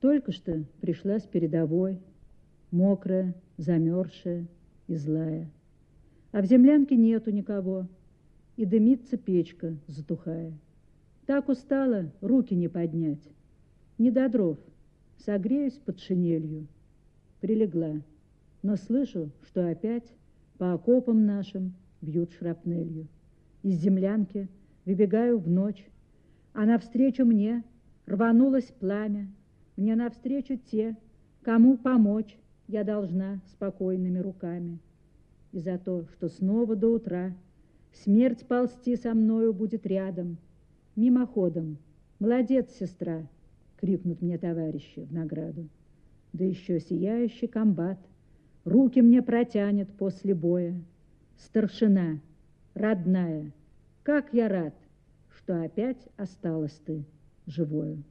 Только что пришла с передовой, мокрая, замерзшая и злая. А в землянке нету никого, и дымится печка, затухая. Так устала, руки не поднять. Не до дров, согреюсь под шинелью. Прилегла, но слышу, что опять по окопам нашим бьют шрапнелью. Из землянки выбегаю в ночь, а навстречу мне рванулось пламя. Мне навстречу те, кому помочь я должна спокойными руками. И за то, что снова до утра смерть ползти со мною будет рядом, мимоходом. Молодец, сестра, крикнут мне товарищи в награду. Да еще сияющий комбат руки мне протянет после боя. Старшина, родная, как я рад, что опять осталась ты живою.